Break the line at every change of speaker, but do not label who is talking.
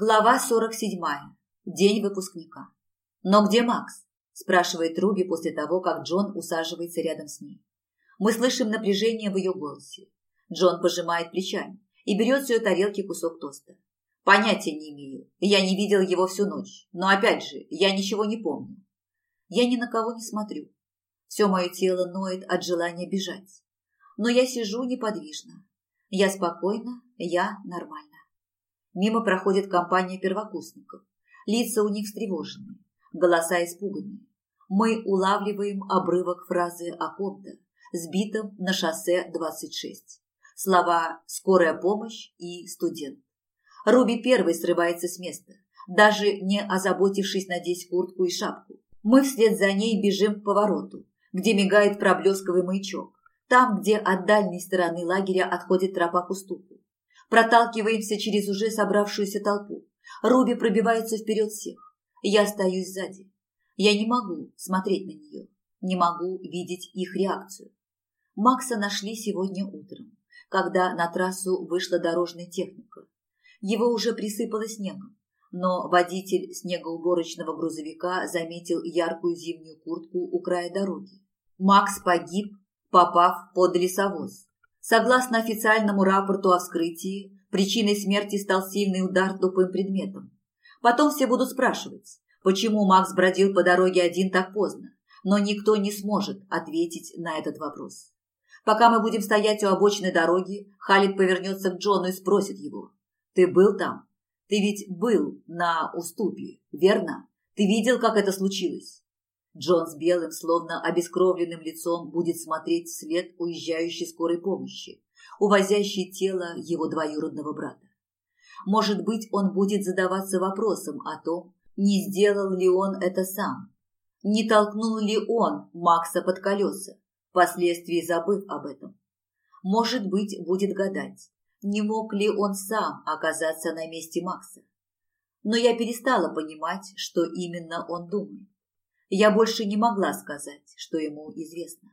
Глава 47. День выпускника. «Но где Макс?» – спрашивает Руби после того, как Джон усаживается рядом с ней. Мы слышим напряжение в ее голосе. Джон пожимает плечами и берет с ее тарелки кусок тоста. Понятия не имею. Я не видел его всю ночь. Но опять же, я ничего не помню. Я ни на кого не смотрю. Все мое тело ноет от желания бежать. Но я сижу неподвижно. Я спокойна, я нормальна. Мимо проходит компания первокурсников. Лица у них встревоженные, голоса испуганные. Мы улавливаем обрывок фразы о ком-то, сбитом на шоссе 26. Слова «скорая помощь» и «студент». Руби первый срывается с места, даже не озаботившись надеть куртку и шапку. Мы вслед за ней бежим к повороту, где мигает проблесковый маячок, там, где от дальней стороны лагеря отходит тропа к уступу. Проталкиваемся через уже собравшуюся толпу. Руби пробивается вперед всех. Я остаюсь сзади. Я не могу смотреть на нее. Не могу видеть их реакцию. Макса нашли сегодня утром, когда на трассу вышла дорожная техника. Его уже присыпало снегом, но водитель снегоуборочного грузовика заметил яркую зимнюю куртку у края дороги. Макс погиб, попав под лесовоз. Согласно официальному рапорту о вскрытии, причиной смерти стал сильный удар тупым предметом. Потом все будут спрашивать, почему Макс бродил по дороге один так поздно, но никто не сможет ответить на этот вопрос. Пока мы будем стоять у обочины дороги, Халид повернется к Джону и спросит его, «Ты был там? Ты ведь был на уступе, верно? Ты видел, как это случилось?» Джон с белым, словно обескровленным лицом будет смотреть вслед уезжающей скорой помощи, увозящей тело его двоюродного брата. Может быть, он будет задаваться вопросом о том, не сделал ли он это сам, не толкнул ли он Макса под колеса, впоследствии забыв об этом. Может быть, будет гадать, не мог ли он сам оказаться на месте Макса. Но я перестала понимать, что именно он думает. Я больше не могла сказать, что ему известно.